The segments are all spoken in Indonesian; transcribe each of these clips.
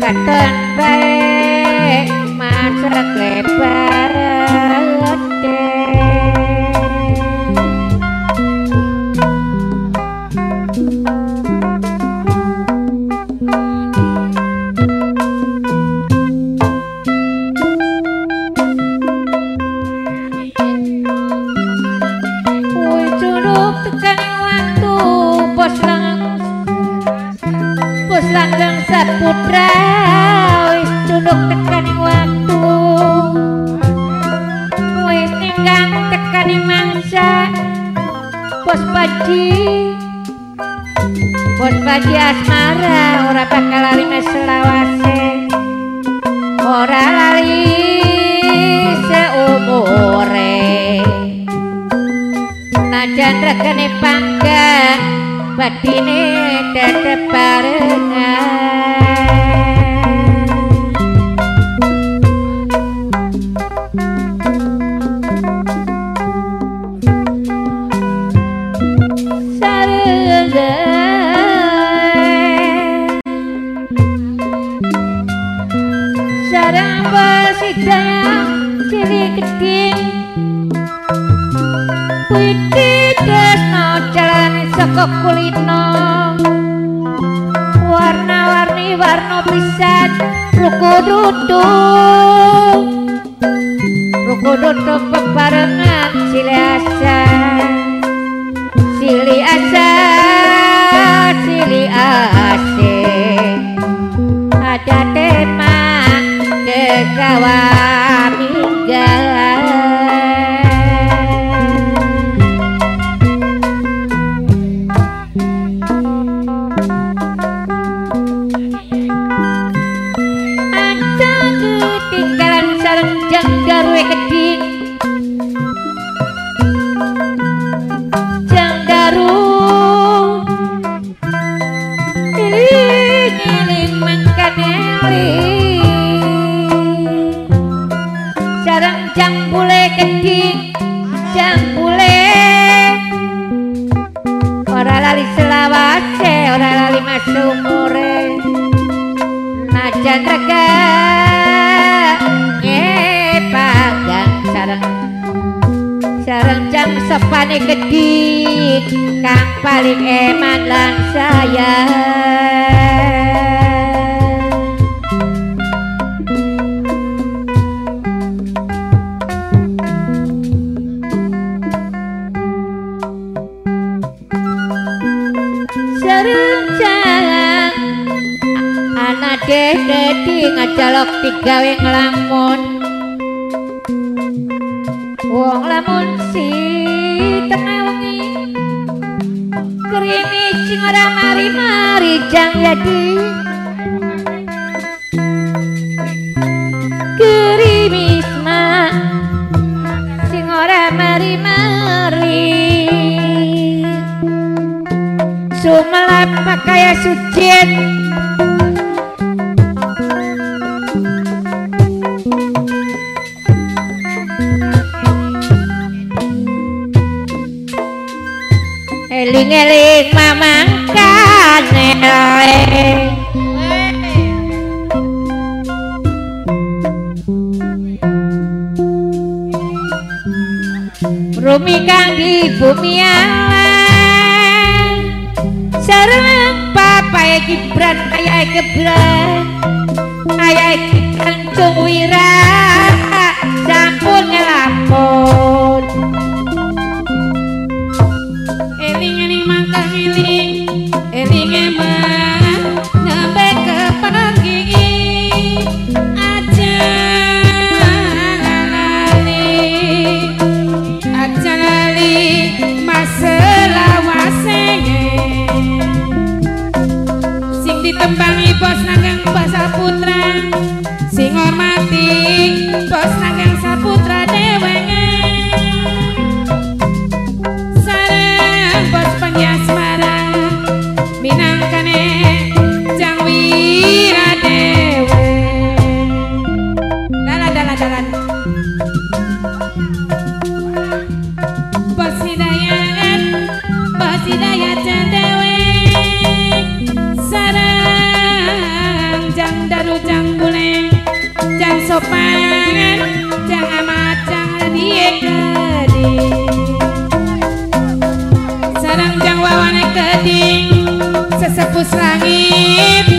Catan Rumi kang di bumi ala Serem papa ya kibran ayah kibran Ayah kibran cung tembus langit.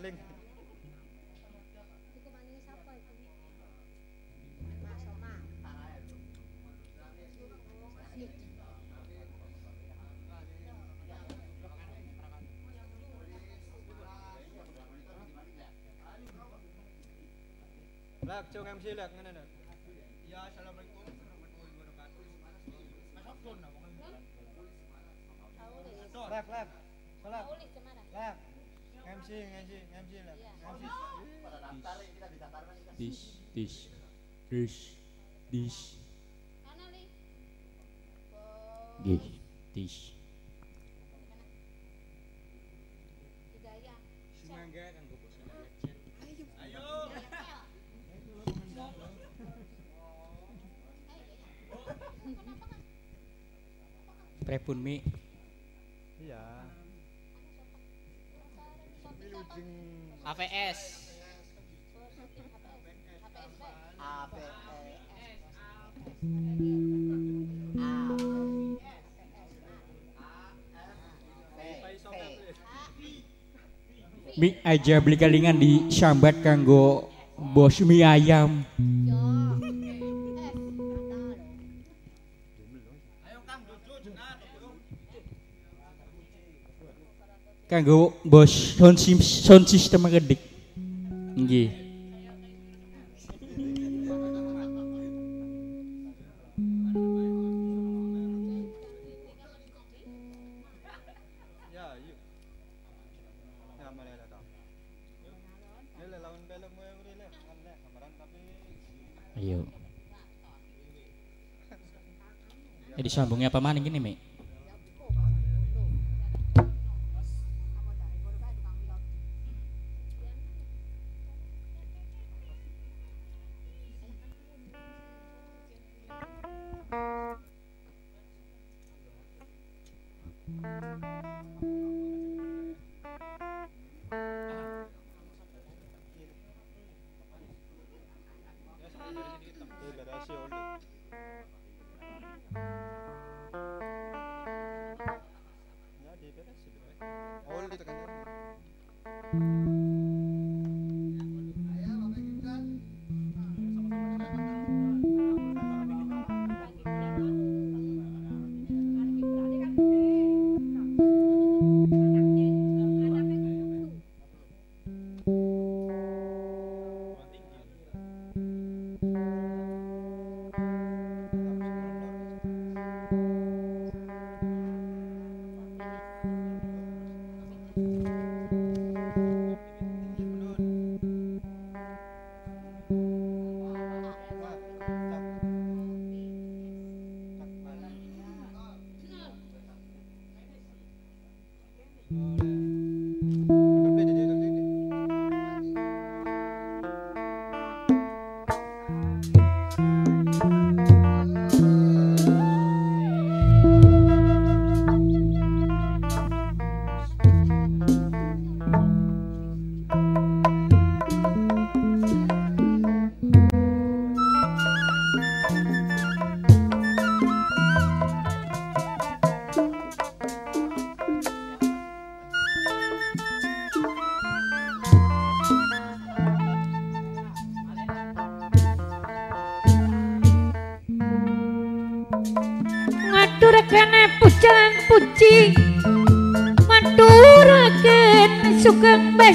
Lek, cung MC lek ngene lek. Ya, assalamualaikum warahmatullahi wabarakatuh. Masuk ton apa? Lek, lek. Lek. MC, MC, MC. MC. Dish, dish, dish, dish. Dish, dish. Semangga Ayo. Prepun mi. Iya. Wilujeng AVS. Mi aja beli kalingan di sambat kanggo bos mie ayam. Kanggo bos sound sim- sound system gedik. Nggih. Ini Ayo. Jadi sambungnya apa maning gini, Mi?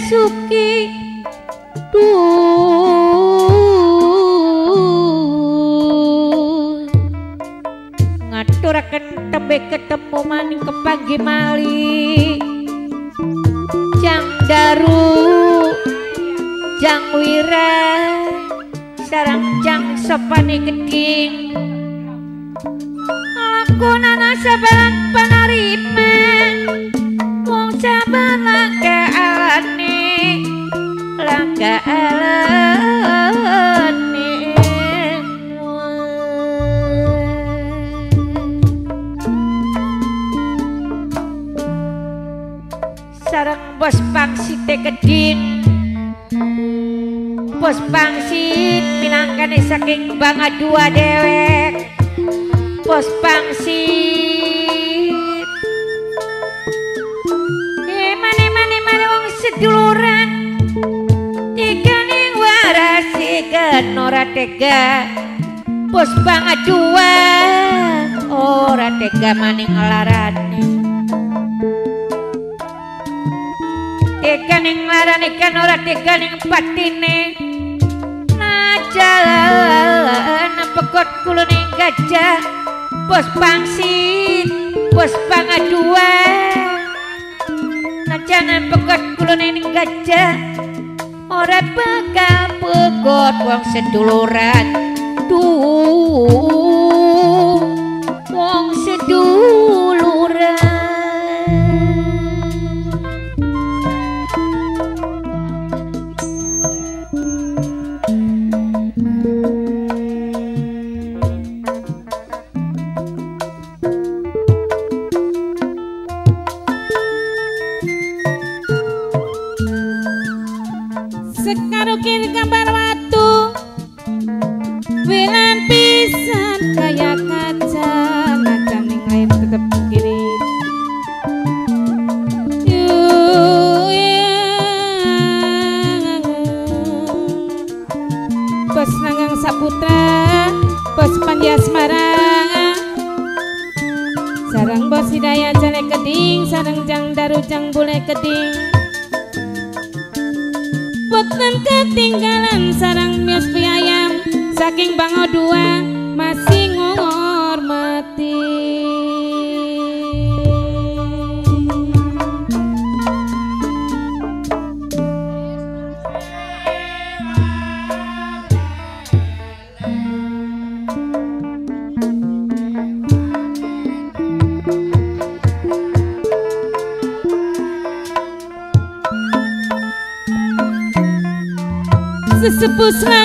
Sugeng saking Sesepuh selangit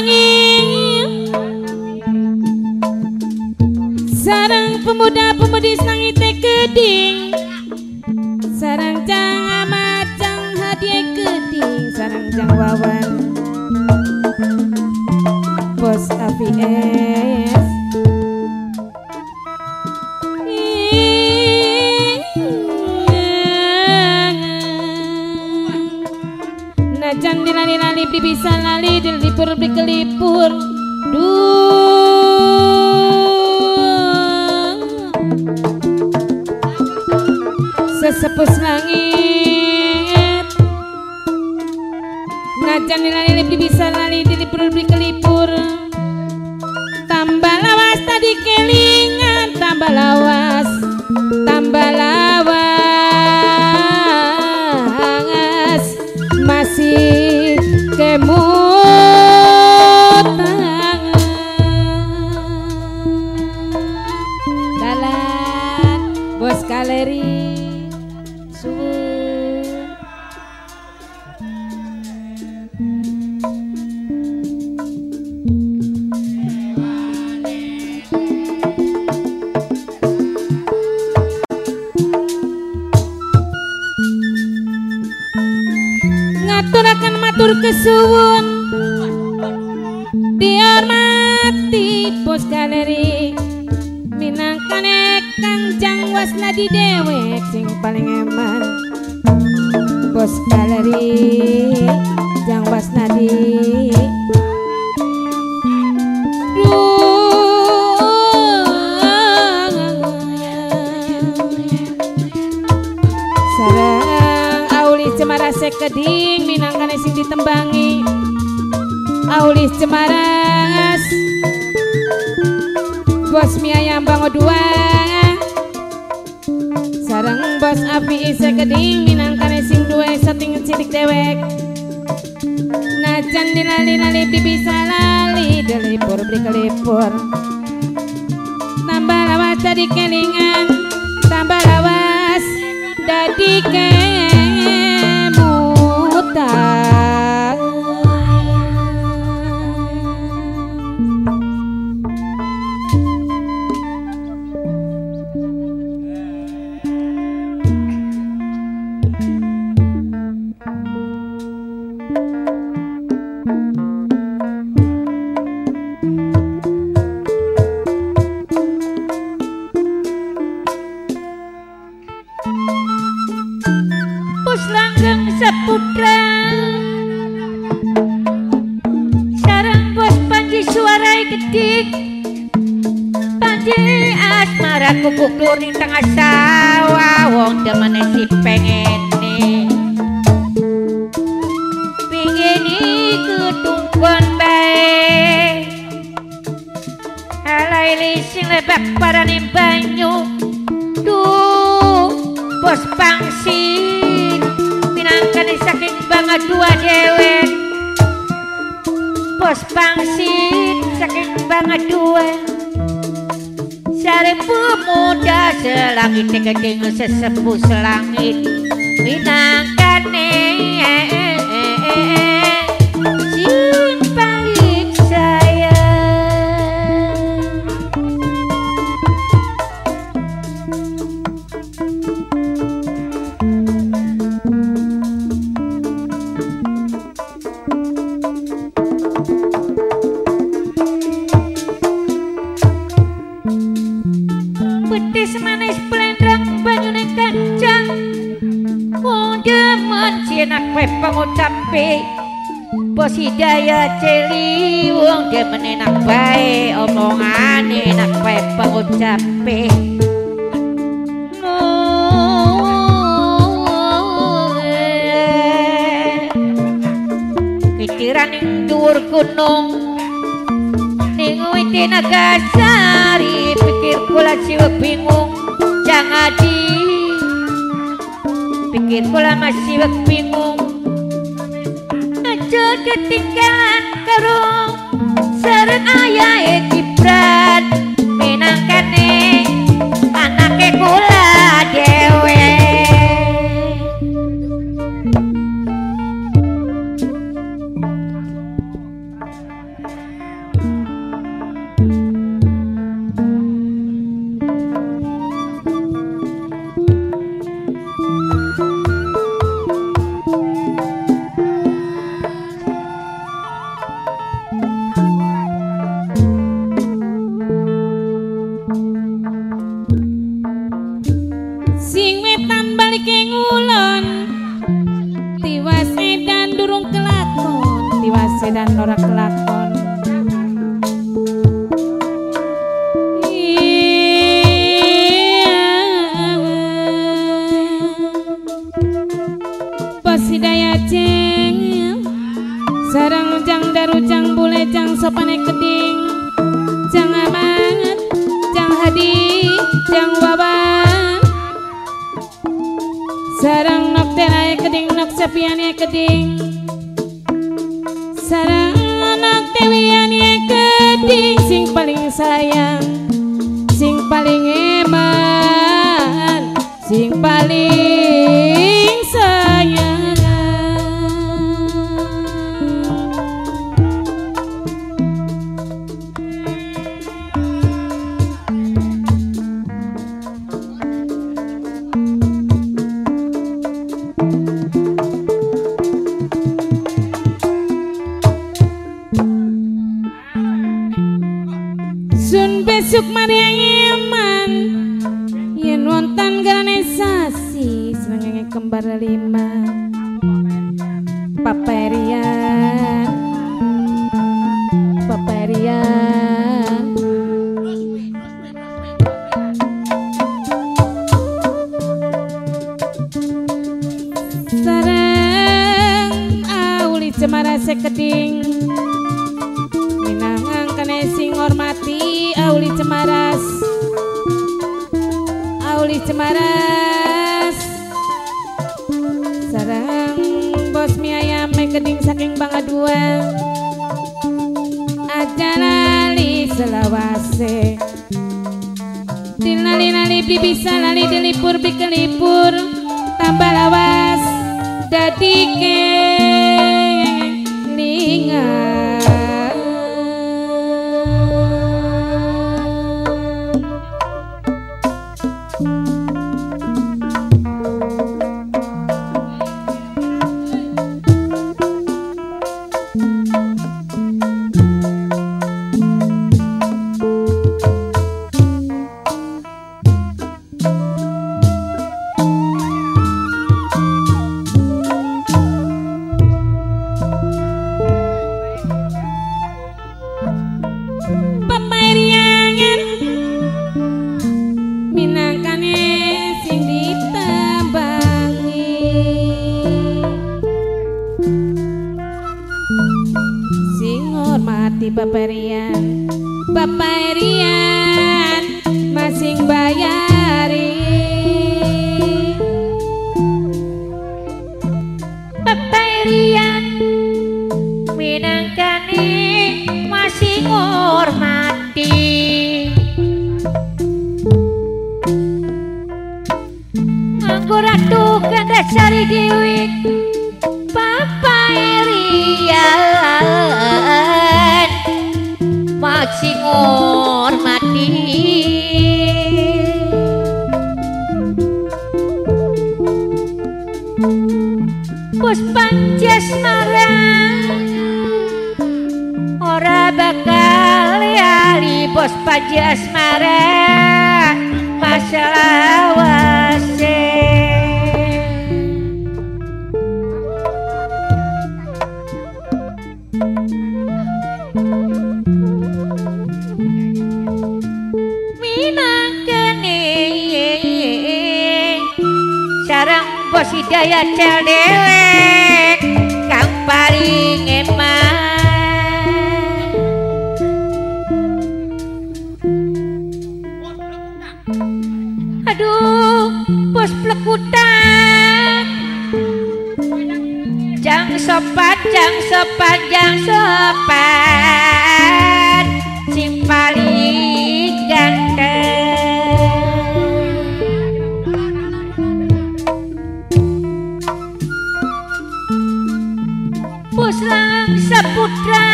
seputra.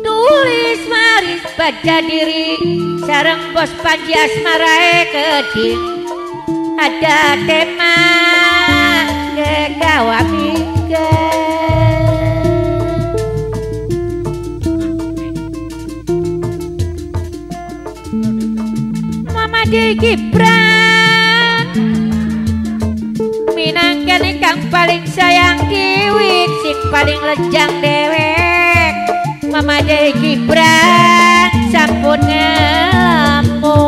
Tulis maris baca diri sarang bos panji asmara kecil ada tema kegawa mama di Gibran Minangkan kang paling sayang Kiwi sing paling lejang dewek Mama Dewi Gibran sampun ngelamun.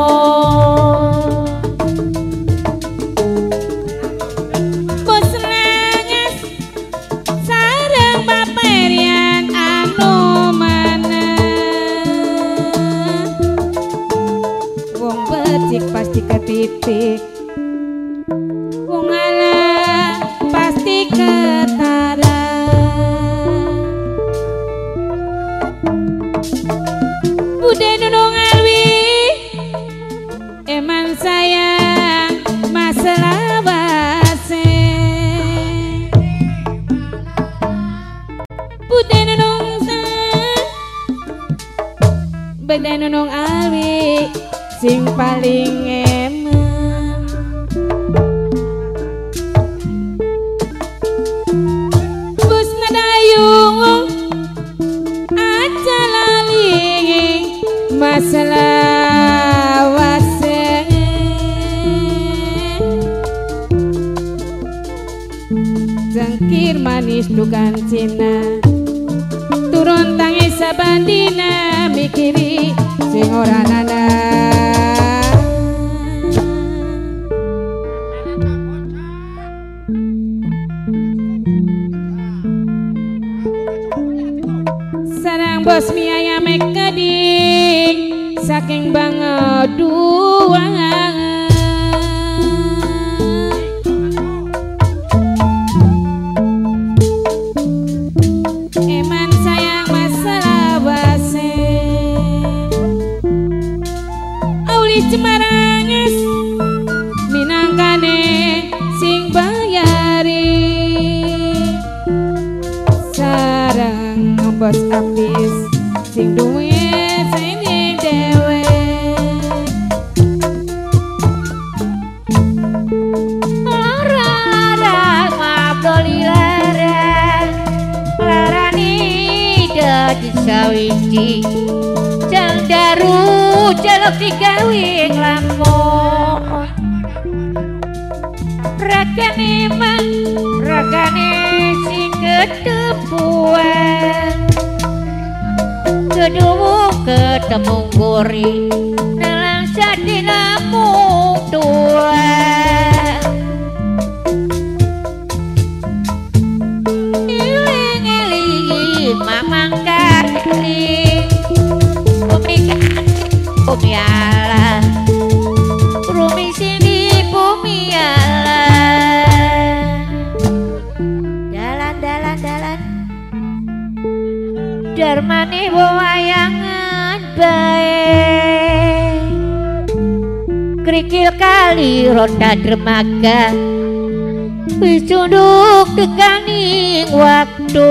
Anu Pasti ketitik dermaga. Wis tekaning waktu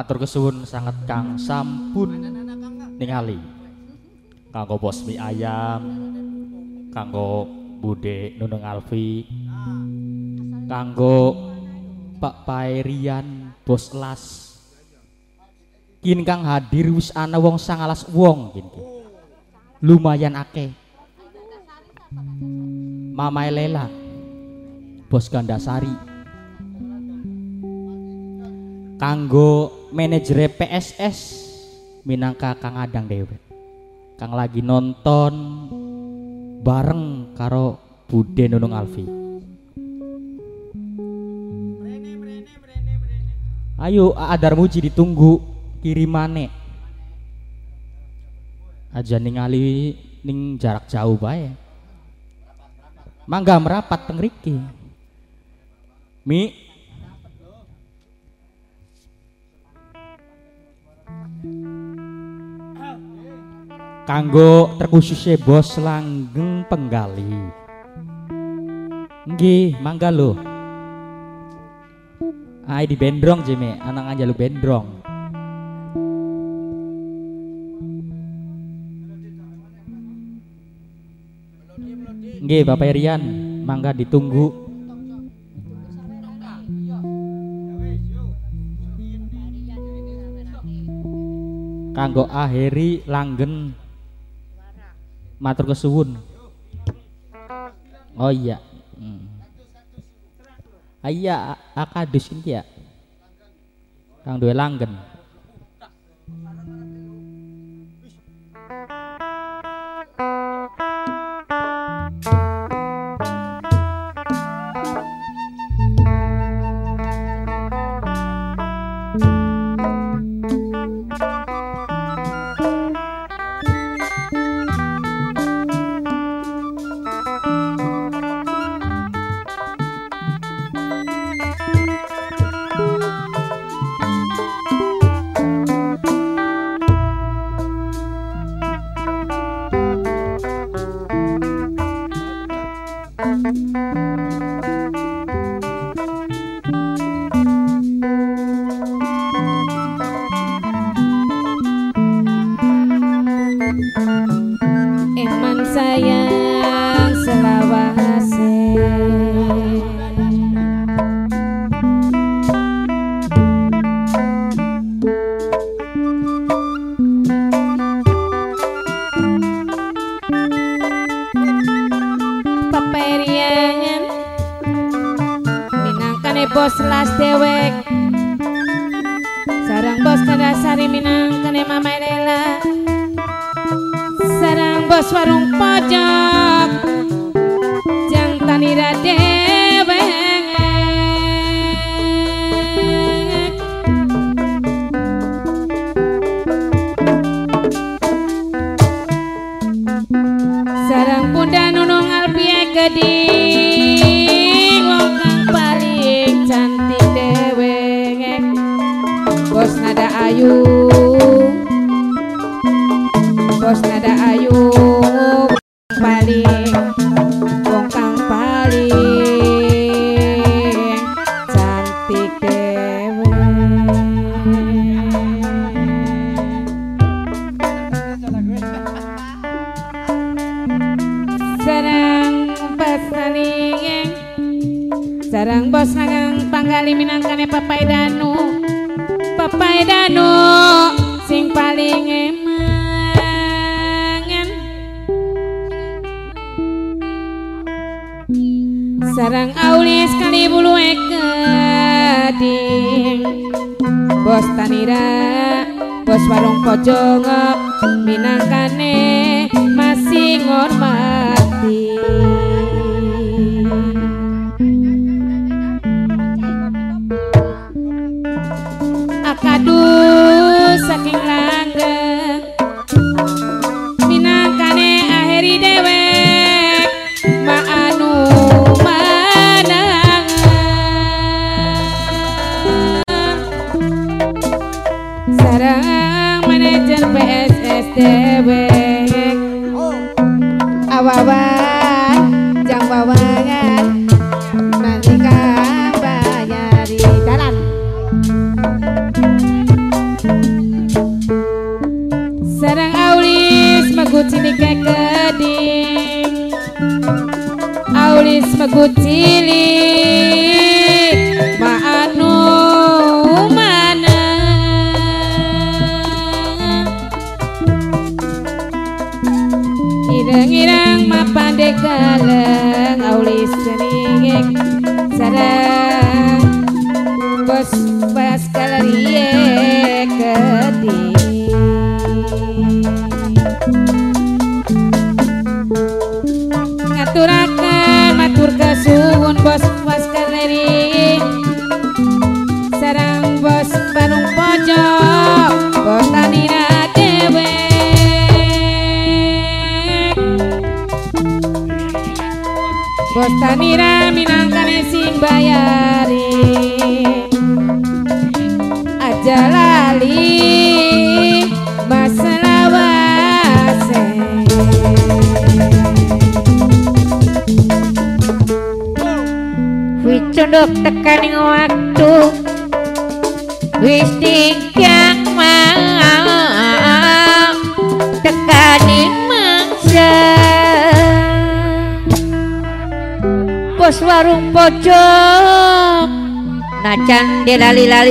Matur kesuwun sangat Kang sampun ningali. Kanggo bos mie ayam, kanggo Bude Nunung Alfi, kanggo Pak Pairian Bos Las. Kin kang hadir wis ana wong sangalas wong kin. ki. Lumayan akeh. Mama Lela, Bos Gandasari, kanggo manajer PSS minangka Kang Adang Dewet Kang lagi nonton bareng karo Bude Nunung Alfi. Ayo Adar Muji ditunggu kirimane. Aja ningali ning jarak jauh bae. Mangga merapat teng riki. Mi kanggo terkhususnya bos langgeng penggali. Nggih mangga lo Ai di bendrong jeme anak aja lu bendrong. Nggih Bapak Rian mangga ditunggu. Kanggo akhiri langgen matur kesuwun oh iya hmm. Iya, akadus ini ya. Kang duwe langgen. there with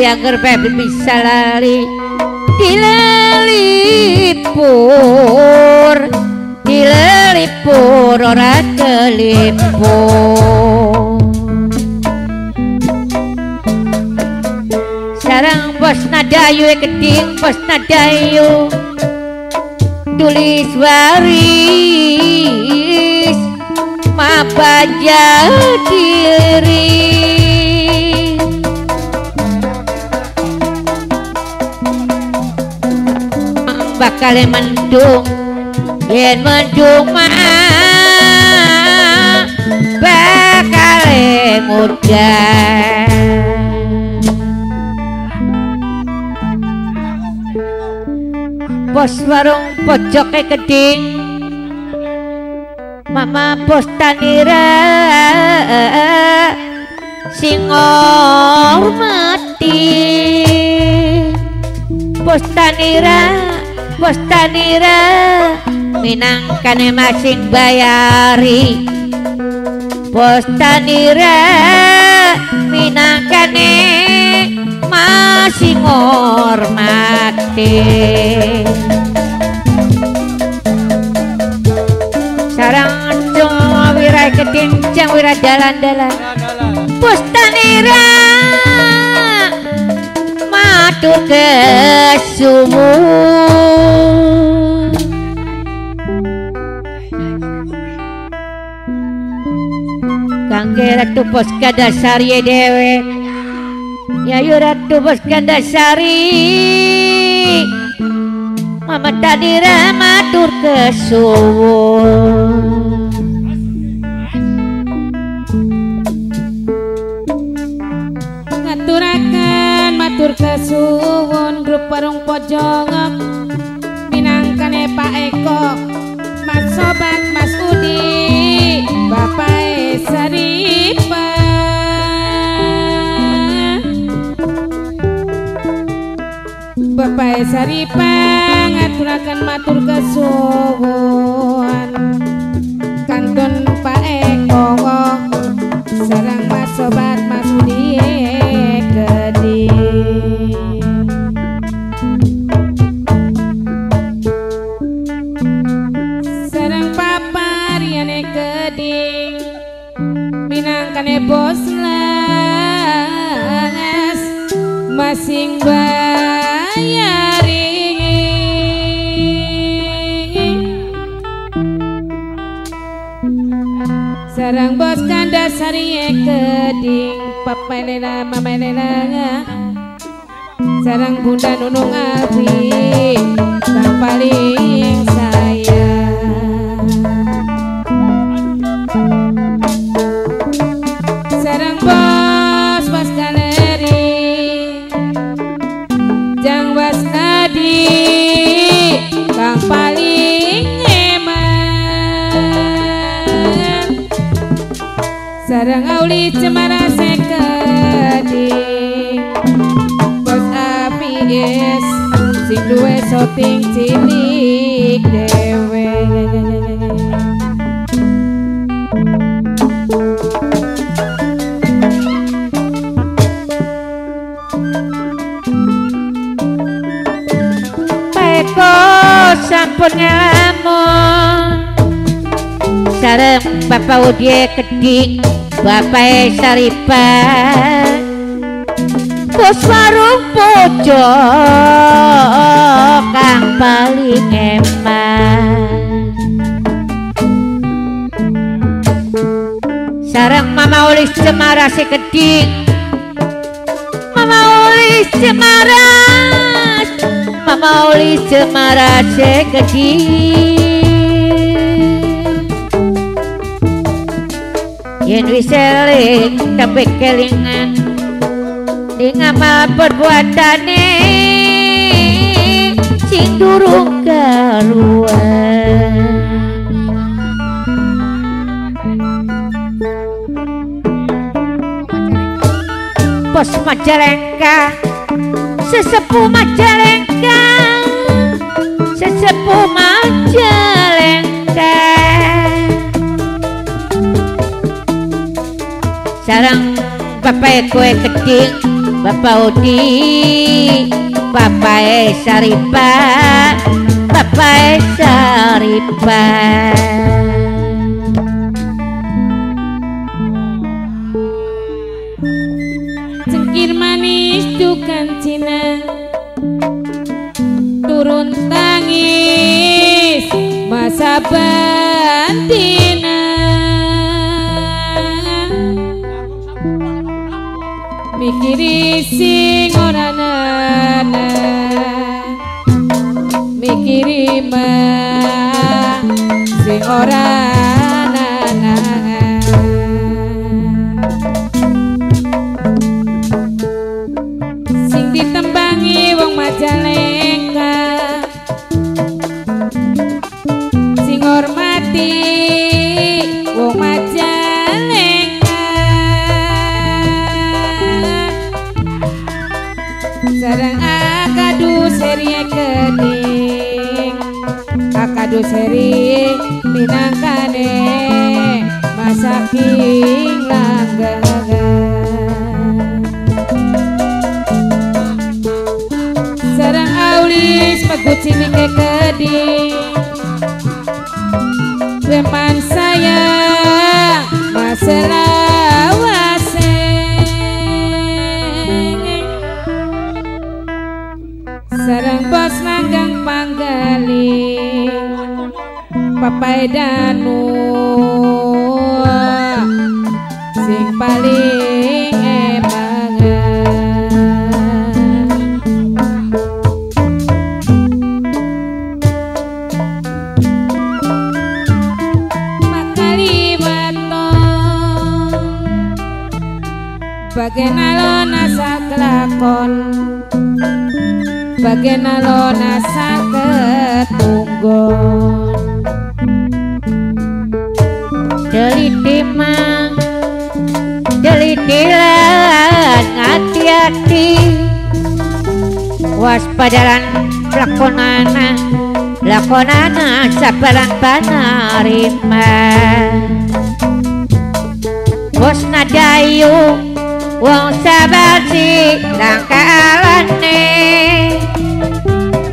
Agar bebel bisa lari dilelipur dilelipur ora kelipur. Sarang bos nadayu eh, keding bos nadayu tulis waris mapa jadi kali mendung yen mendung mah bakal mudah bos warung pojoke keding mama bos tanira sing hormati. Bos tanira wastani re minangkane masing bayari. Wastani re minangkane masing hormati. Sarang cung wirai ketinjang wirai jalan-jalan. Wastani re Ratu Kesumu Kangge Ratu Poskandasari dewe. Yayu Ratu sari, Mama tadi ramatur kesuwu matur kesuwun grup warung pojong minangkane Pak Eko Mas Sobat Mas Udi Bapak Saripa Bapak Saripa ngaturaken matur kesuwun. Kantun sarang bos kandasari keding papalela mamelela sarang bunda nunung api. Tak paling sayang soting cilik Sarem Bapak Udie Kedik Bapak Saripan Warung pojok Kang paling eman. Sarang Mama Ulis Cemara si Kedik Mama Ulis Cemara Mama Ulis Cemara si Kedik Yen wis eling tapi kelingan di ngamal perbuatane sing durung karuan Bos Majalengka Sesepuh Majalengka Sesepuh Majalengka. Sarang Bapak kue kecil Bapak Udi Bapak Saripa Bapak Saripa. Cengkir manis dukan Cina turun tangis masa bantina mikiri sing ora nana mikiri mah sing ora nana. Sing ditembangi wong Majalengka sing hormati akadu seri minangkane masaking langgeng sarang aulis pagucini ke keding Medanmu Waspadaran lakonana Lakonana sabaran panarima Bos nadayu Wong sabar si langkalane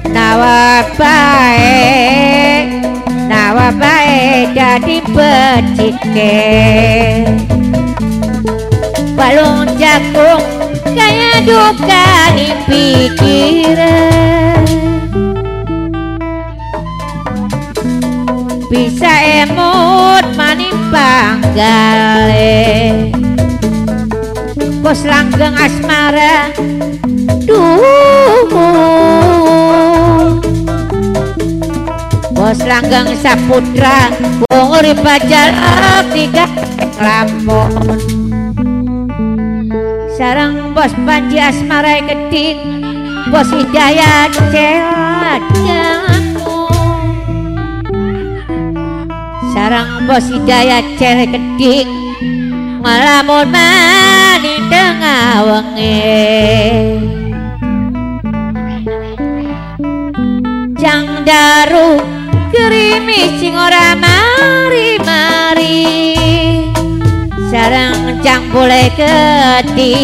Nawa baik Nawa baik jadi becike. Balung jagung Duka di pikiran. Bisa emut manimpang gale Bos langgeng asmara Duh Bos langgeng saputra Wong urip tiga lampon Sarang bos panji asmara keting Bos hidayat celat Sarang bos hidayat cere keting Ngalamun mani tengah wengi. Jang daru Gerimis sing ora mari-mari Sarang jang boleh keting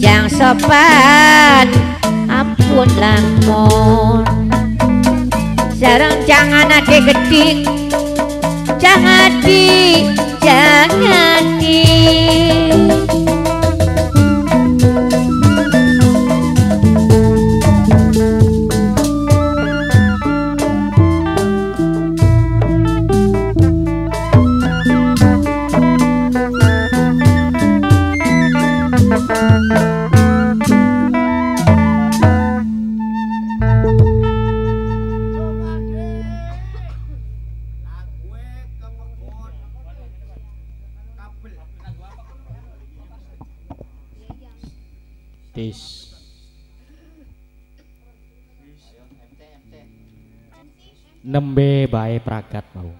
Jang sopan Ampun lamun Sarang jangan ada keting Jangan di Jangan Nembe bae pragat mau.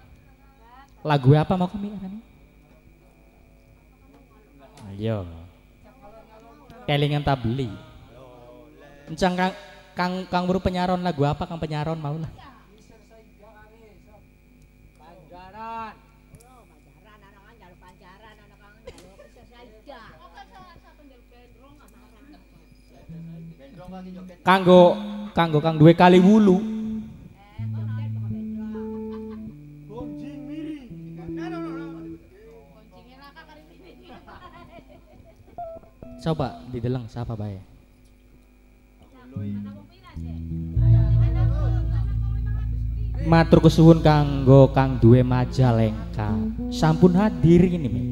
Lagu apa mau kami kan? Ayo. Kelingan tak beli. Encang kang kang kang buru penyaron lagu apa kang penyaron mau lah. Kanggo kanggo kang duwe kali wulu. Coba dideleng siapa bae. Matur kesuwun kanggo kang duwe majalengka. Sampun hadir ini, Mi.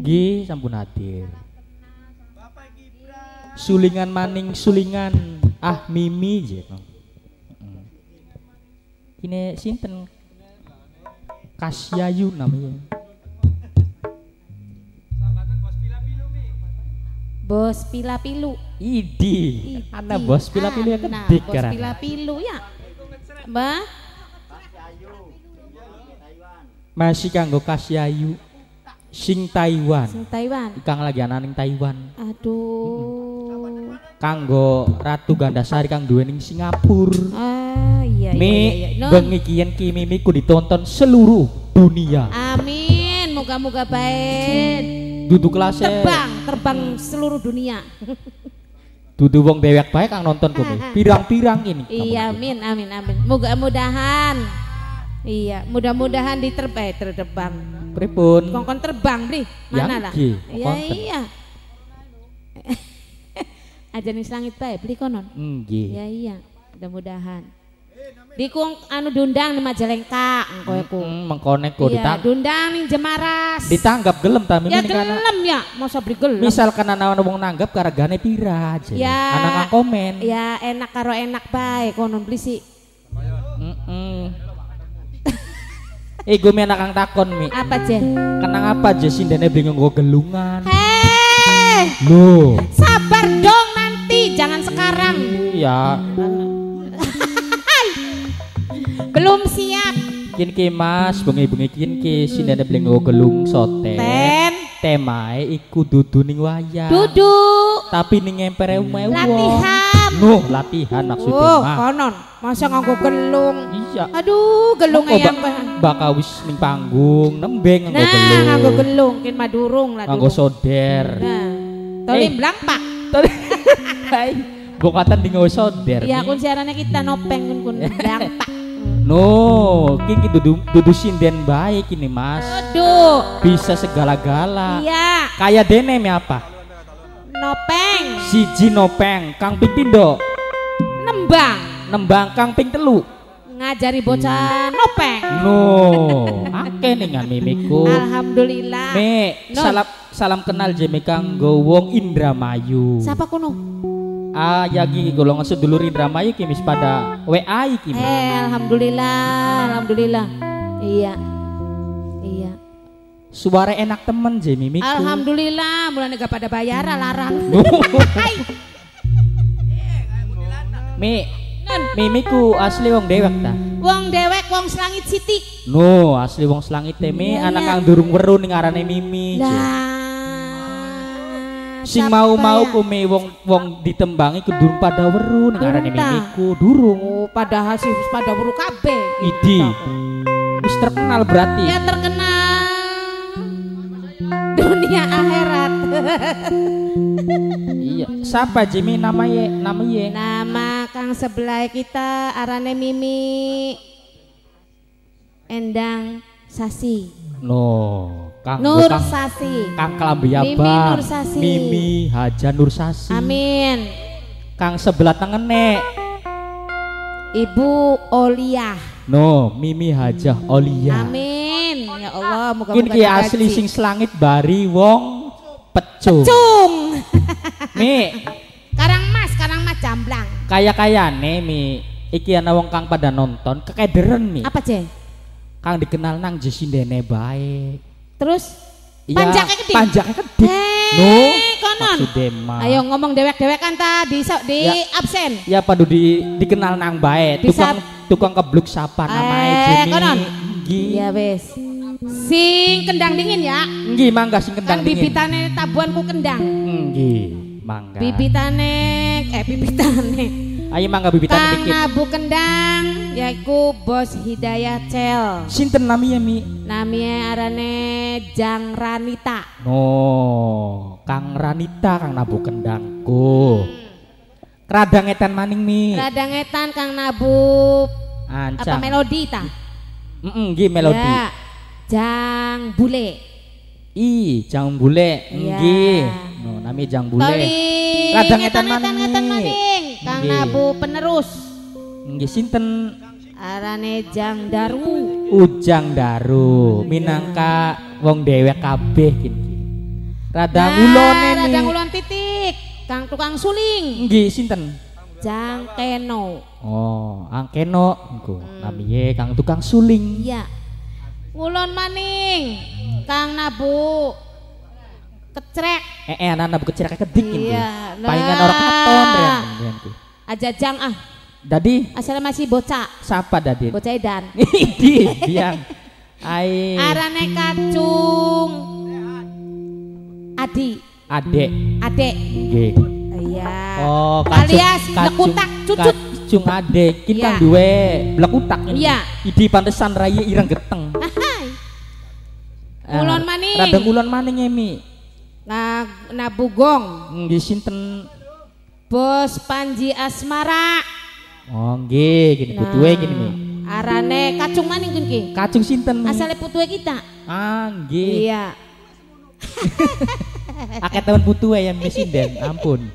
Nggih, sampun hadir. Sulingan maning sulingan ah mimi gitu. Ini sinten Kasyayu namanya. Bos pila-pilu. Idi, anak bos pila-pilu ya Nah, kedik bos karena. pila-pilu ya. Mbah, Masih kanggo Kasyayu sing Taiwan. sing Taiwan. Kang lagi anak ning Taiwan. Aduh. Kanggo Ratu Gandasari kang duwe ning Singapura. Ah, iya iya Mi iya. iya. Non. bengi kiyen ki mimiku ditonton seluruh dunia. Amin, moga-moga baik. Duduk kelasnya Terbang, terbang seluruh dunia. dudu wong dewek bae kang nonton. Mi. Pirang-pirang ini. Iya, amin, amin, amin. Moga-mudahan. Iya, mudah-mudahan diterbang, terbang. Pripun? Kongkon terbang, Bri. Ya, Mana lah? Iya, iya. aja nih langit bae beli konon. Nggih. Ya iya, mudah-mudahan. Dikung anu dundang di Majalengka engko ku. Mm, mengkone ku Iya, dundang ning Jemaras. ditanggap gelem ta Ya kana. gelem ya, masa beli gelem. Misalkan ana wong nanggap karagane pira aja. Ya. Anak komen. Ya enak karo enak bae konon beli sih. Mm-mm. Eh gue anak kang takon mi. Apa je? Kenang apa aja sindene beli nggo gelungan. Hei, Loh, sabar dong nanti, jangan sekarang. iya. Belum siap. Kin ki Mas, bengi-bengi kin ki sindene beli nggo gelung sote. Ten, Temae iku dudu ning wayang. duduk. Tapi ning empere ume wong. Latihan. Nuh, latihan maksudnya Oh, mah. konon. Masa nganggo gelung. Iya. Aduh, gelung ayam bakal wis ning panggung nembeng nganggo Nah, gelung. nganggo gelung, kin madurung lah Nganggo soder. Nah, tolim Eh. blang pak. Tadi Hai, bokatan di. Iya, kun siarannya kita nopeng kun kun. No, kini dudu dudu sinden baik ini Mas. Aduh, Bisa segala-gala. iya, Kayak dene mi apa? nopeng, Siji nopeng, Kang Ping Pindo, nembang, nembang Kang Ping telu. ngajari bocah nopeng. No, akeh dengan mimiku. Alhamdulillah. Me, No. salam salam kenal jeme Kang Gowong Indramayu. Siapa kuno? Ah, yagi golongan sedulur Indramayu kimis pada WA iki. Eh, alhamdulillah, alhamdulillah. Iya. Iya. Suara enak temen je mimiku. Alhamdulillah, mulai gak pada bayar larang. Mi, mimiku asli wong dewek ta. Wong dewek, wong selangit siti. No, asli wong selangit teme Iya, anak iya. kang durung weru ning arane Mimi. Lah. Sing mau-mau ya? kume wong wong ditembangi ku durung pada weru ning arane? Mimiku, durung. Oh, padahal sih pada buru kabeh. Idi. Wis terkenal berarti. Ya terkenal dunia akhirat. Iya. Siapa Jimmy namanya? Namanya? Nama Kang sebelah kita arane Mimi Endang Sasi. No, Kang Nur Kang, Sasi. Kang Kelambi Mimi. Nur Sasi. Mimi Haja Nur Sasi. Amin. Kang sebelah tengene. Ibu Oliah. No, Mimi Haja Olia. Amin. Ya Allah, moga-moga ki asli sing selangit bari wong pecung. Cung. Mi, Karang Mas, Karang Mas jamblang. kaya-kayane mi iki ana wong kang pada nonton kekederen mi. Apa, Ce? Kang dikenal nang jesindene baik. Terus Iya, Panjaknya gede? Panjaknya gede. Eh, No, konon. Ayo ngomong dewek-dewek kan tadi so, di Ya. absen. Ya padu di dikenal nang. Bisa- Tukang tukang kebluk sapa namanya Eh, Jimmy. konon. Iya wes. Sing kendang dingin ya. Nggih, mangga sing Kan kendang dingin. bibitane tabuanku kendang. Nggih, mangga. Bibitane eh bibitane. Ayo mangga bibitan Kang dikit. Nabu kendang yaiku Bos Hidayah Cel. Sinten namanya mi? Namanya arane Jang Ranita. No, Kang Ranita Kang Nabu kendangku. Radang etan maning mi. Radangetan Kang Nabu apa Ancang. melodi ta? Heeh, nggih melodi. Ya. Jang Bule. Ih, jang bule. Iya. Nggih. No, nami jang bule. Radang ngetan etan maning. ngetan maning. Kang. Nabu penerus. Nggih sinten Arane Jang Daru. Ujang Daru minangka wong dewek kabeh kini. Radang Nah, ulone. Radang ulon titik. Kang tukang suling. Nggih sinten? Jang Keno. Oh, angkeno engko. Namiye Kang tukang suling. Iya. Ulon maning. Kang Nabu kecrek. Eh, eh anak-anak kayak kedik ini. Iya, nah. Palingan orang katon rian ku. Aja jang ah. Dadi Asal masih bocah. siapa dadi? Bocah edan. Idi, biang. Ai Arane kacung. Adi. adek. Adek. Nggih. Iya. Oh, kacung, Alias lekutak cucut. Kacung adek. Kita Iya. duwe blekutak ini. Iya. Idi pantesan raya ireng geteng. Ah, Ulon maning. Radang ulon maning ya, Mi. Nah, nabugong. Nggih sinten? Bos Panji Asmara. Oh, nggih, gini putuwe gini, Mi. Arane kacung maning kun ki. Kacung sinten? Asale putuwe kita. Ah, nggih. Iya. Akeh temen putuwe yang Mi sinden, ampun.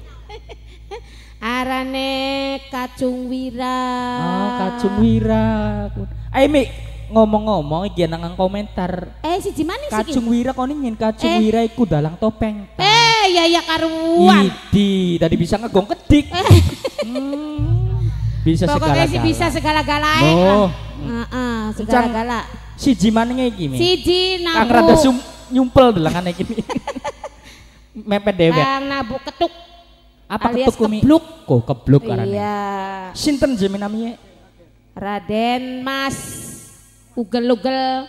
Arane Kacung Wira. Oh, Kacung Wira. Ayo Mi, ngomong-ngomong iki nang komentar. Eh siji maning sih. Kacung Wira kok ingin Kacung Eh. Wira iku dalang topeng. Eh ya ya karuan. Idi, tadi bisa ngegong kedik. Eh, Hmm, bisa pokoknya segala sih bisa segala-galanya. Oh. Heeh, segala-gala. Siji maning iki Mi. Siji Kang nabu. rada sum nyumpel delangane iki. Mepet dewek. Kang nabu ketuk. Apa alias ketuk Mi? kebluk. Kok kebluk arane. Iya. Sinten? Raden Mas ugel-ugel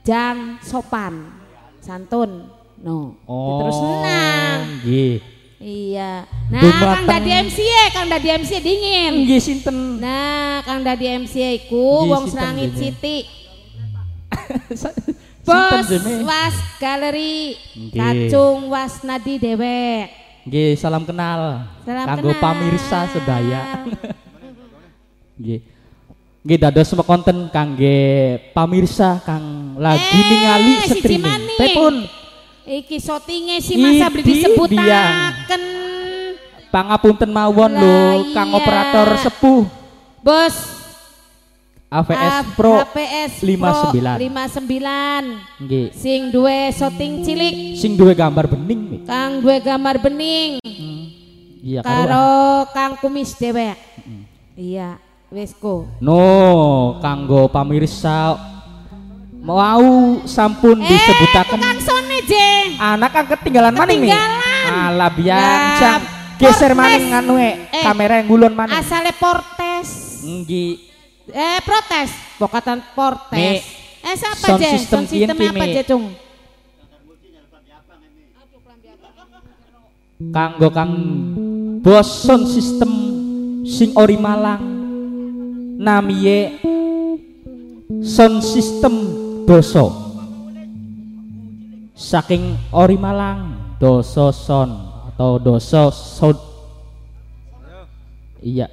jang sopan santun no Oh. terus senang Nggih. iya nah Dumateng- Kang Dadi MC ya Kang Dadi MC dingin Nggih sinten? nah Kang Dadi MC iku wong Serangit? Siti Bos? Was Galeri. Kacung Was Nadi Dewek Nggih, salam kenal. Salam Kanggo kenal. pamirsa sedaya. Nggih. Nggih dados konten kangge pamirsa kang lagi Eh, ningali streaming. maning. Tepun Iki syutingnya si masa beli Idi disebutaken pangapunten mawon lho kang iya. operator sepuh Bos AVS Pro HPS 59. 59 nggih. sing duwe syuting cilik Sing duwe gambar bening nih. kang duwe gambar bening Iya karo. karo kang kumis dewek iya ko No, kanggo pamirsa mau sampun eh disebutaken kang sone je anak kan ketinggalan maning nih. Alah biang Lah, cang geser maning nganu e, Eh. kamera yang gulon maning. asale portes Nggih. eh protes pokatan Mi, portes eh siapa sound je system sound system apa Mi. je cung Kanggo kang bos sound system sing ori Malang. Namiye sound system doso. Saking ori Malang, doso sound atau doso sound. Iya.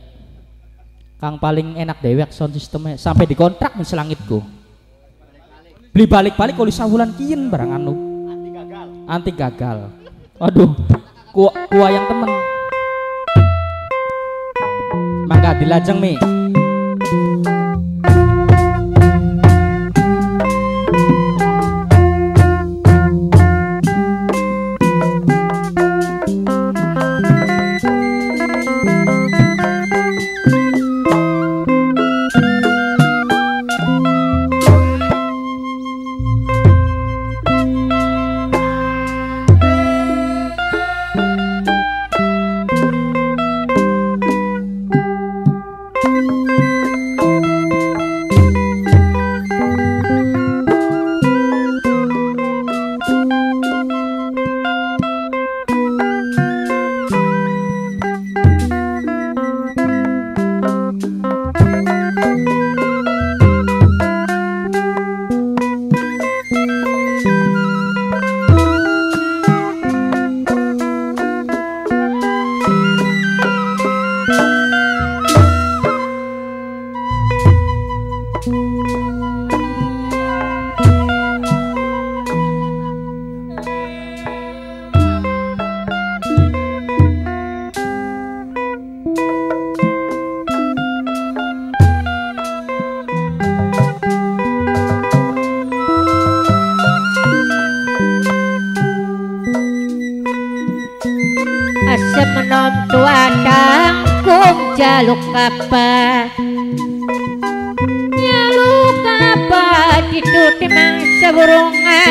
Kang paling enak dewek sound systemnya sampai dikontrak nih selangitku. Beli balik-balik kalau sawulan kian barang anu. Anti gagal. Anti gagal. Aduh, ku kuah yang temen. Mangga dilajeng mi. Kum jaluk apa Jaluk apa dituti mang seburunga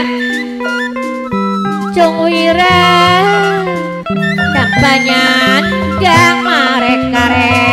Cung wira Nampaknya andang mereka-reka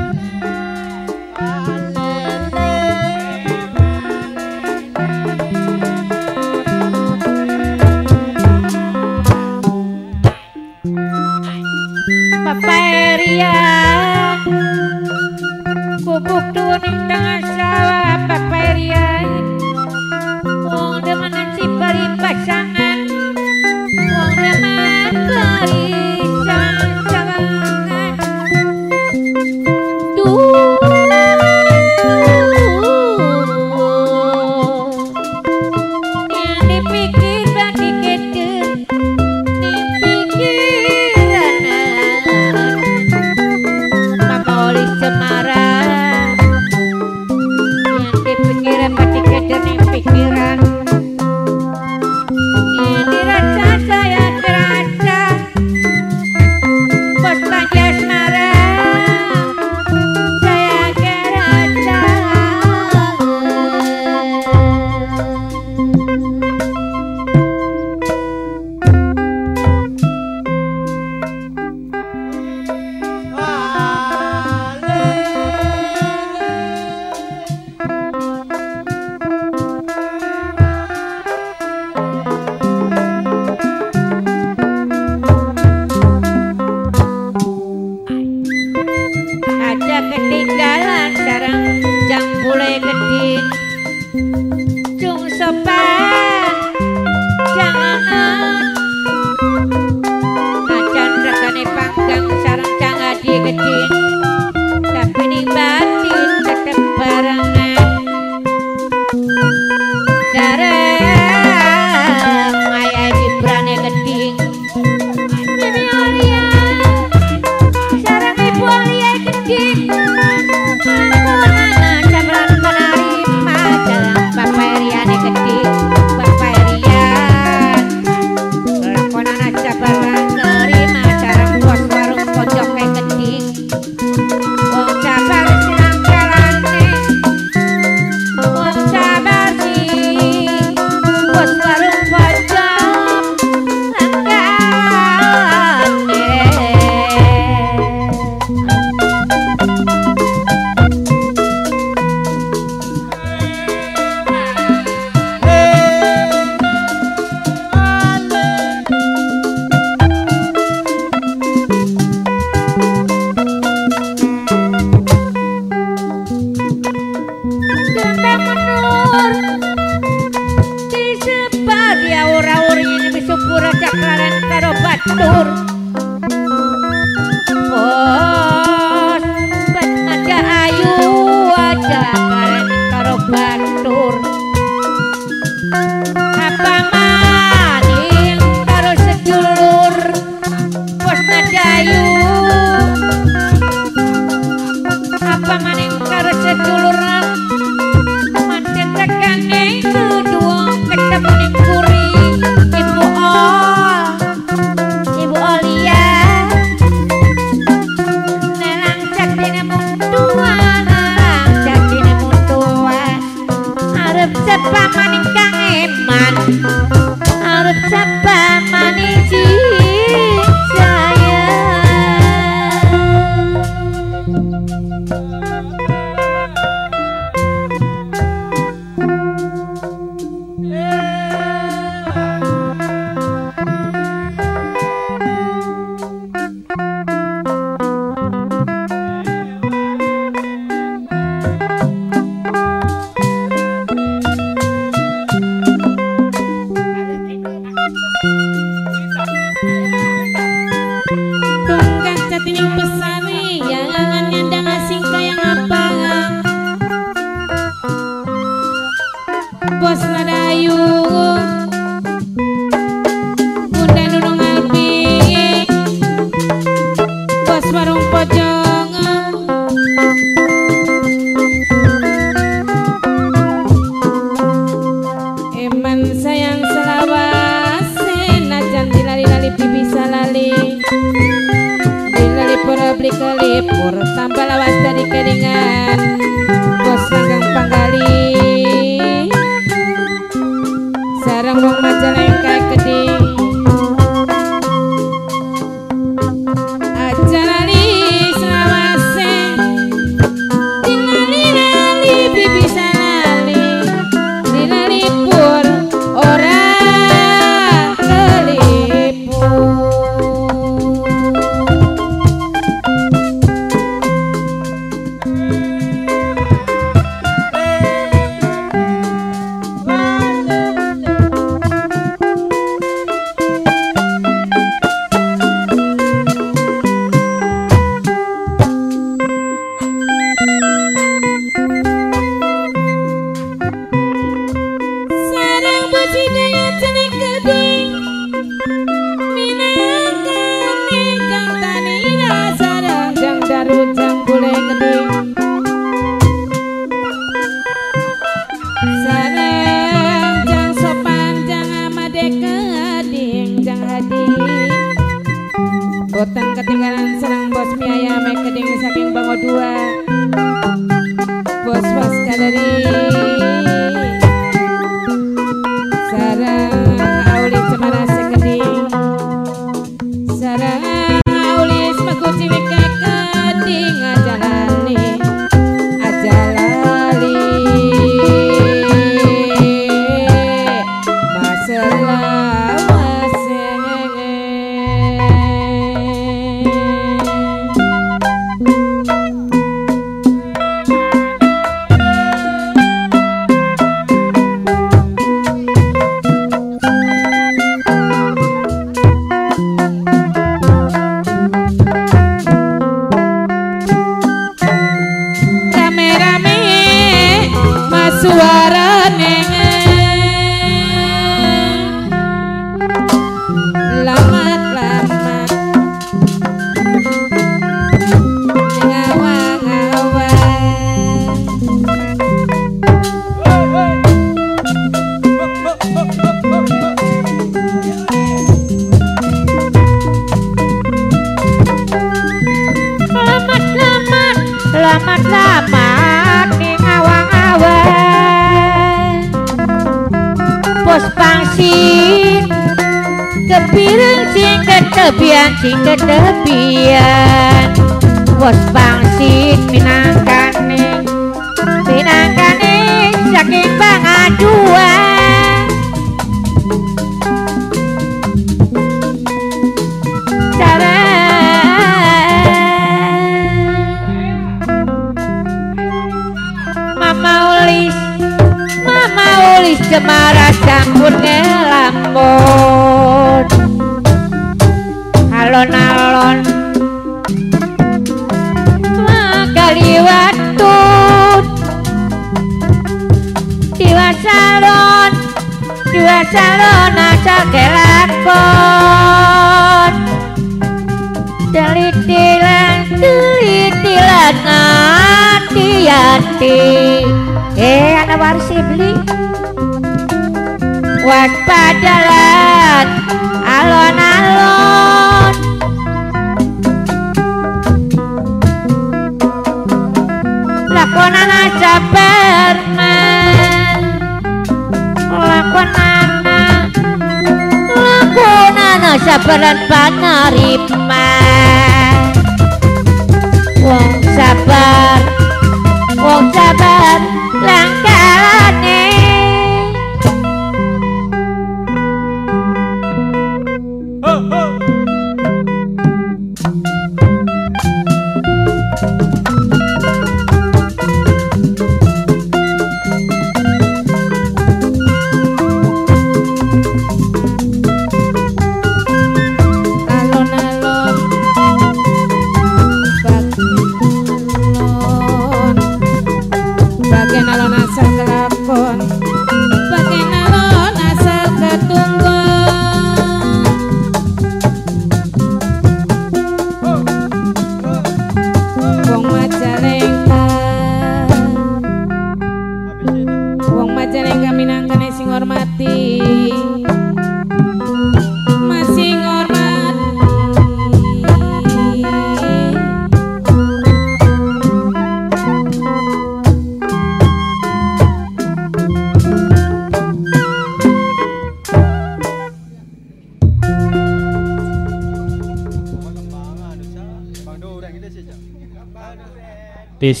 Dis.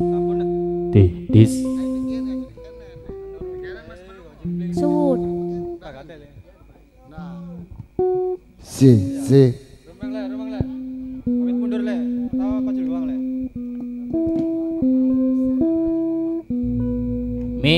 Dah. Di, dis. le. Si, si. Rumang le, rumang le. Pamit mundur le. Tahu kau luang le. Mi,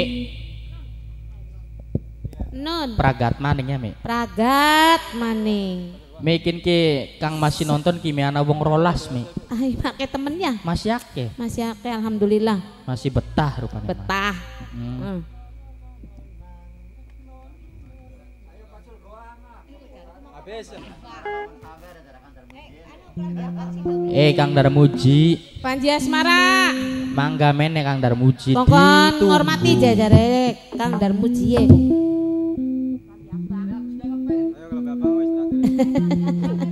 non pragat maning ya, Mi. pragat maning Mi kin ki kang masih nonton kimi ana wong rolas, Mi. Ay pakai temennya Masih ake, masih oke alhamdulillah masih betah rupanya. Betah Hmm. Hmm. Habis. Eh Kang Darmuji, Panji Asmara mangga mene Kang Darmuji. ditunggu. ngormati jajare Kang Darmuji ye.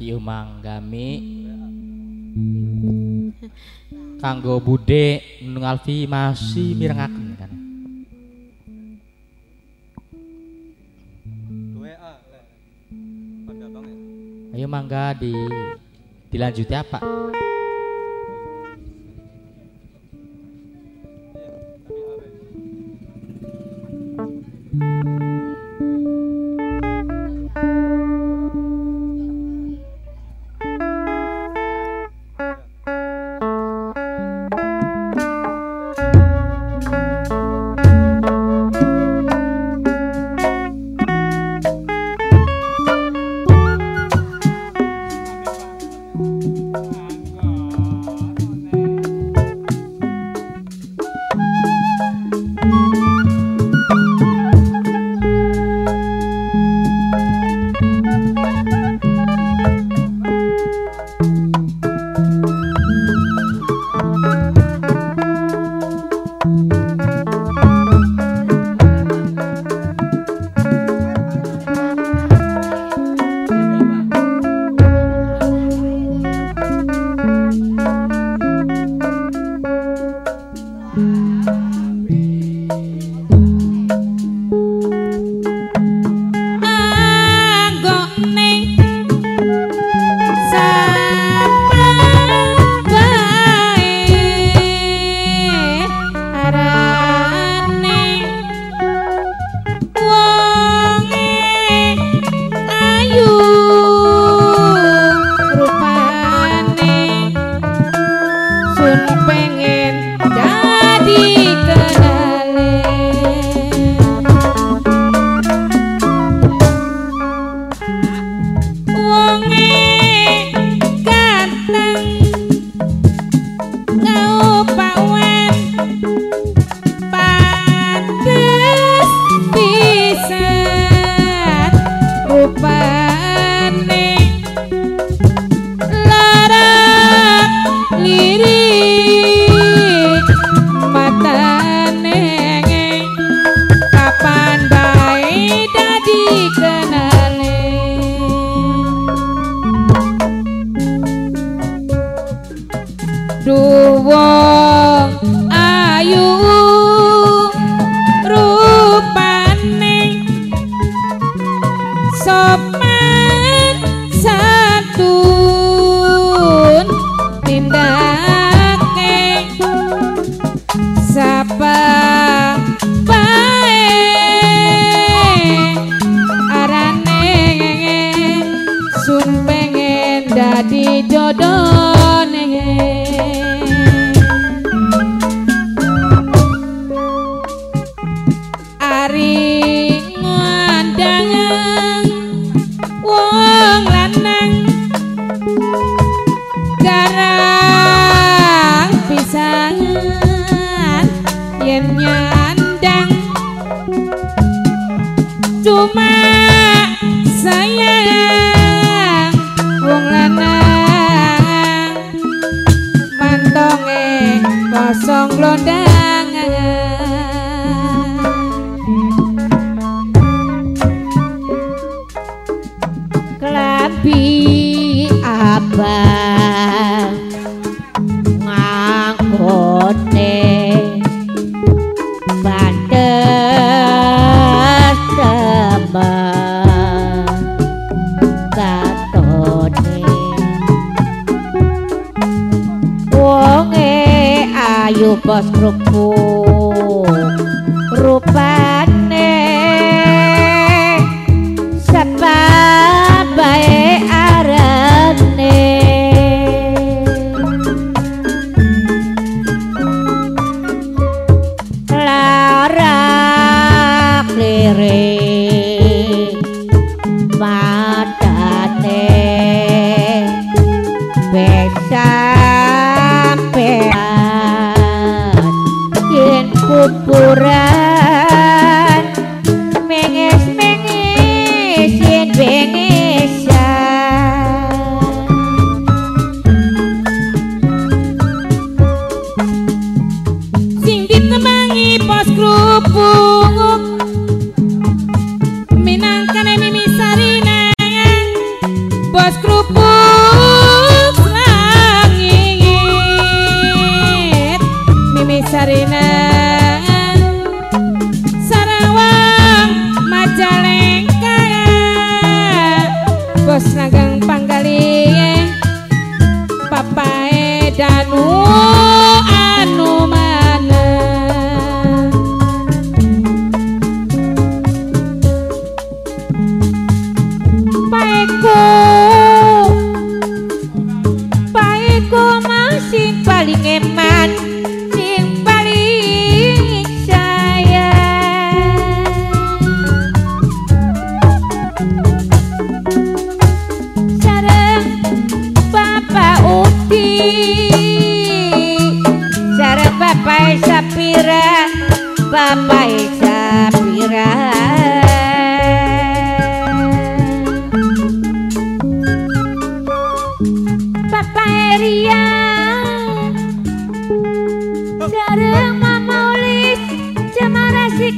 dua. Ayo mangga Mi. Kanggo bude Nung Alfi masih mirengaken kan. Ayo mangga di dilanjuti apa? Iya, tapi Speak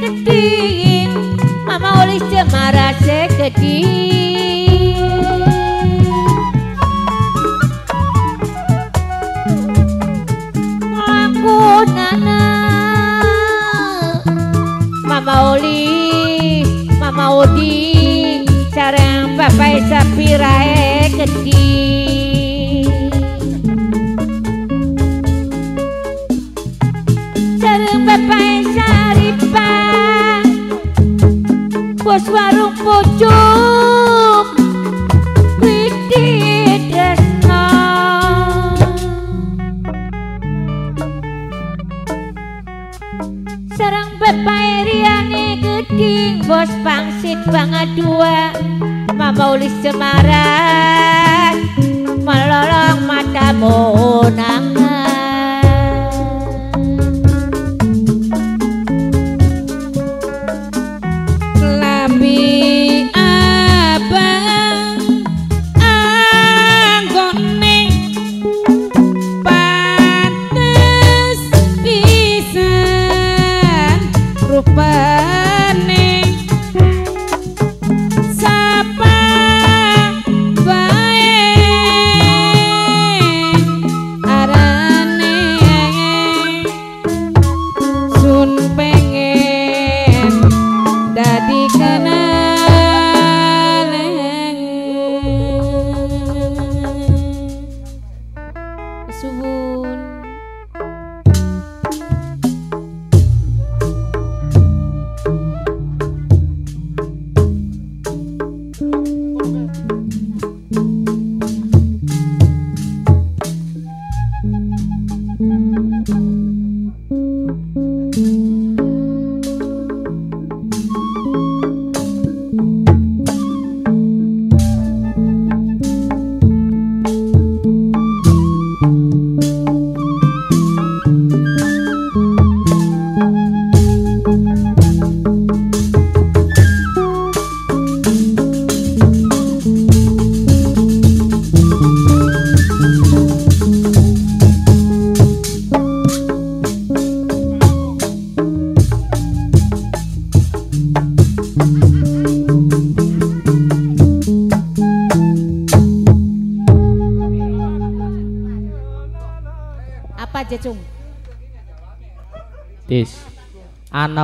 kedin mama oli semarase kedin aku nana mama oli, mama odi cara bapak sapirae kedin Serang bepai riane geding bos pangsit bangga dua Mama ulis Semarang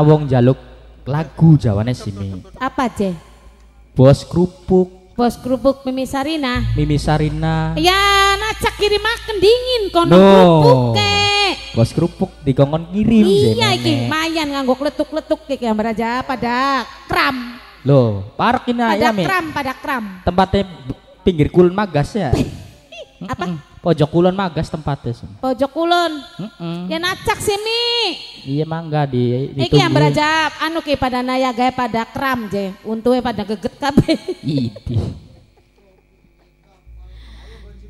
wong jaluk lagu Jawane simi. Apa aja? Bos kerupuk, Bos kerupuk Mimi Sarina. Mimi Sarina. Ya, nacak kirim makan dingin kono No. kerupuk kek. Bos kerupuk dikongkon kirim Iya iki mayan nganggo kletuk-kletuk iki gambar aja pada kram. Loh, parek ini Pada ayam ya. kram, pada kram. Tempatnya pinggir kulon magas ya. Apa? Pojok kulon magas tempatnya. Sum. Pojok kulon. Mm-mm. Ya nacak sih Mi. Iya mangga di Iki yang berajab anu ki pada naya gawe pada kram je. Untuke pada geget kabeh. Idi.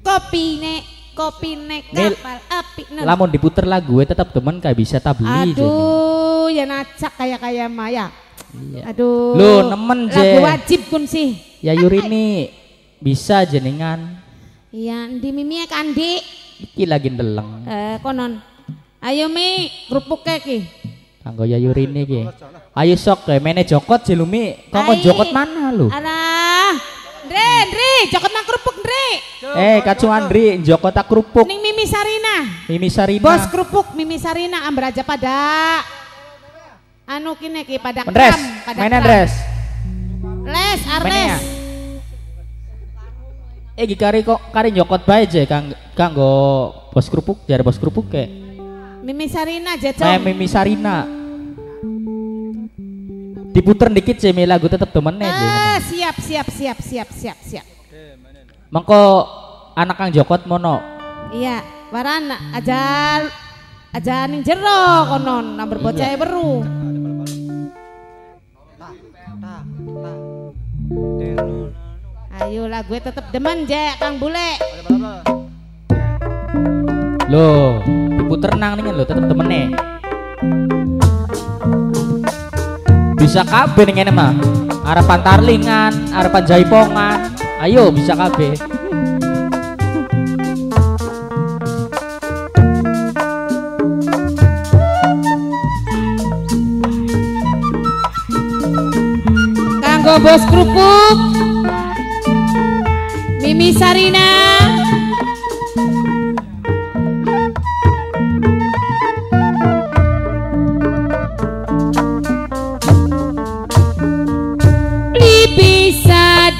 kopi nek, kopi nek Mil, kapal api. Lamun diputer lagu tetap temen kayak bisa tabeli jene. Aduh, ya nacak kayak kayak Maya. Iya. Aduh. Lu, nemen, Je. Lagu wajib kun sih. Ya Yurini bisa jenengan. Iya, di mimi kan di. Iki lagi ndeleng. Eh, konon. Ayo mi, kerupuk ki. Kanggo ya Yurini ki. Ayo sok kayak mene jokot jelumi. Ai. jokot mana lu? Alah. Dre, Dre, jokot nang kerupuk, Dre. Eh, Kacu Andri, jokot tak kerupuk. Ning Mimi Sarina. Mimi Sarina. Bos kerupuk Mimi Sarina amber aja pada anu kini ki pada kram, pada kram. Andres. Les, Arles. Eh, kari kok kari jokot bae je kang kanggo bos kerupuk, jare bos kerupuk ke. Mimi Sarina Main Cong. Mimi Sarina. Diputer dikit sih lagu tetep temennya je. Ah, siap, siap, siap, siap, siap, siap. Mengko anak kang jokot mono. Iya, waran aja aja ning jero konon nomor bocah beru. Tah, tah, tah. Deng, lu, lu, lu. Ayo lah gue tetep demen je Kang Bule. Loh, diputer nang nih lo tetep temennya. Bisa kabeh nih ngene mah. Harapan tarlingan, harapan jaipongan. Ayo bisa kabeh. Kanggo bos kerupuk. Mimi Sarina. Bisa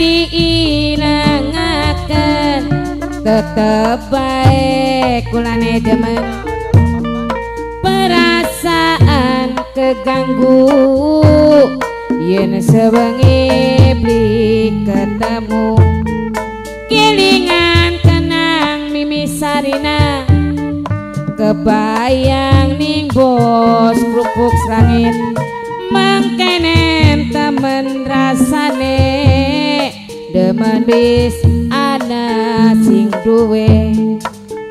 tetep baik kulane demen perasaan keganggu yen sewengi beli ketemu sarina. Kebayang ning bos kerupuk serangin mangkenen temen rasane. Demen bis ana sing duwe.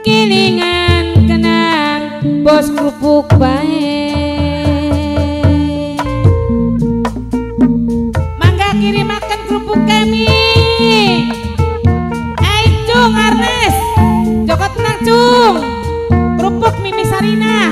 Kelingan kenang bos kerupuk bae Joko tenang cung kerupuk Mimi Sarina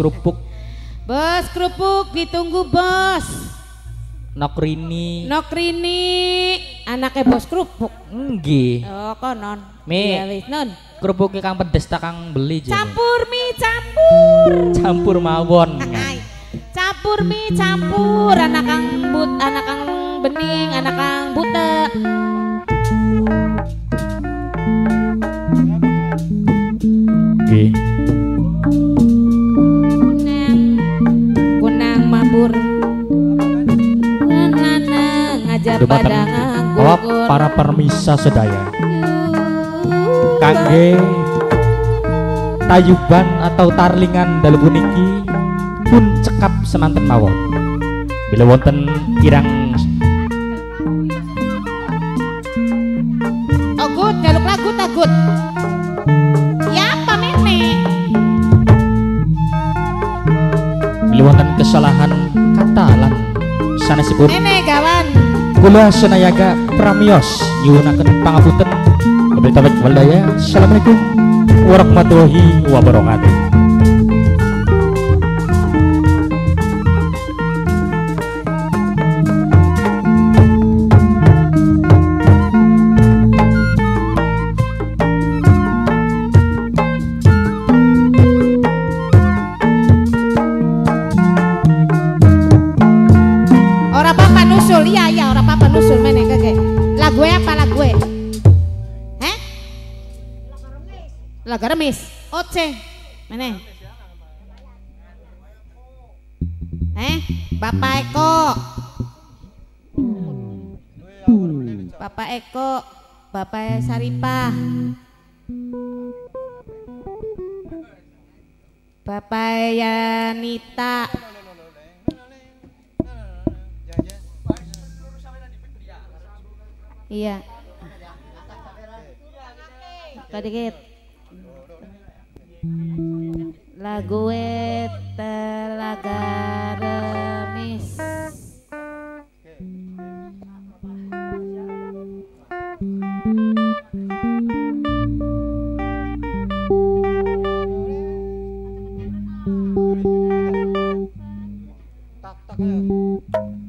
kerupuk. Bos kerupuk ditunggu bos. Nokrini. Nokrini. Anaknya bos kerupuk. Enggi. Oh konon. Mi. Iya, non. Kerupuknya kang pedes tak kang beli. Jadi. Campur mi campur. Campur mawon. campur mi campur. Anak kang but, anak kang bening, anak kang buta. Okay. Dumateng awak para permisa sedaya. Kangge tayuban atau tarlingan dalu puniki pun cekap semanten mawon. Bila wonten kirang Ogut, jaluk lagu takut. Ya apa meme. Bila wonten kesalahan kata lan sanesipun Meme gak kula senayaga pramios. Nyuwunaken pangapunten. Kepada tabat waldaya assalamualaikum warahmatullahi wabarakatuh Bapak Yanita. Iya. Kadikit. Lagu telaga remis. Tak tak ya.